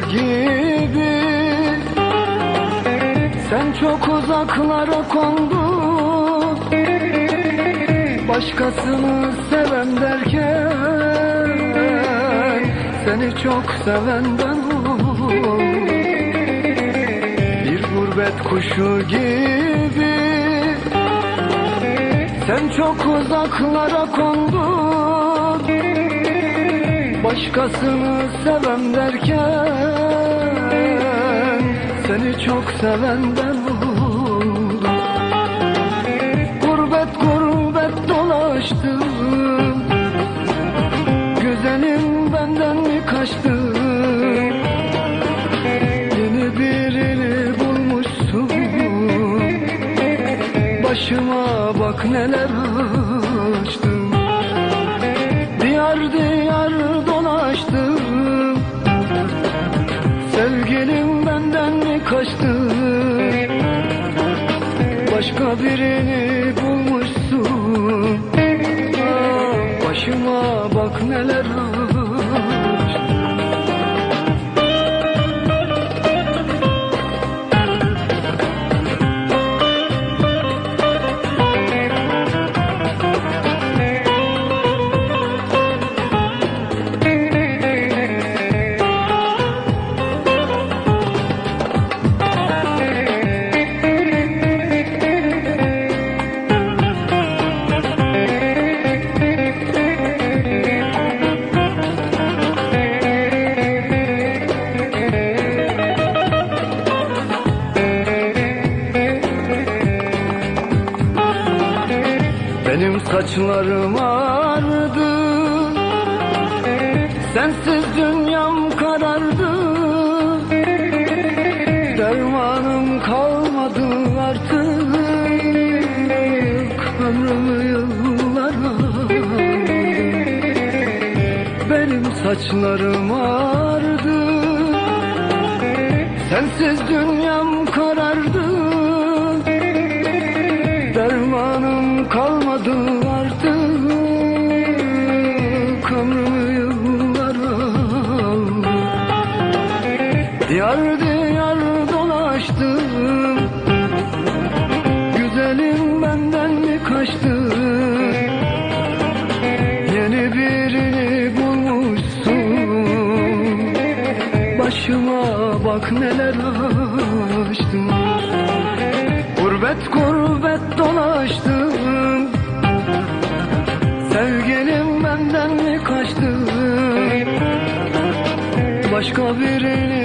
gibi. Sen çok uzaklara kondun. Başkasını seven derken Seni çok sevenden oldum Bir gurbet kuşu gibi. Sen çok uzaklara kondun. Başkasını seven derken Seni çok seven ben oldum Gurbet gurbet dolaştım. Güzelim benden mi kaçtı? Yeni birini bulmuşsun. Başıma bak neler Sevgilim benden mi kaçtı? Başka birini bulmuşsun. Başıma bak neler Benim saçlarım ağrıdı. Sensiz dünyam karardı. Dermanım kalmadı artık Ömrümü yıllara. Benim saçlarım ağrıdı. Sensiz dünyam karardı Dermanım kalmadı artık Ömrümü yıllara aldı Diyar diyar dolaştım Güzelim benden mi kaçtı? Yeni birini bulmuşsun Başıma bak neler açtım. Gurbet gurbet dolaştım Başka birini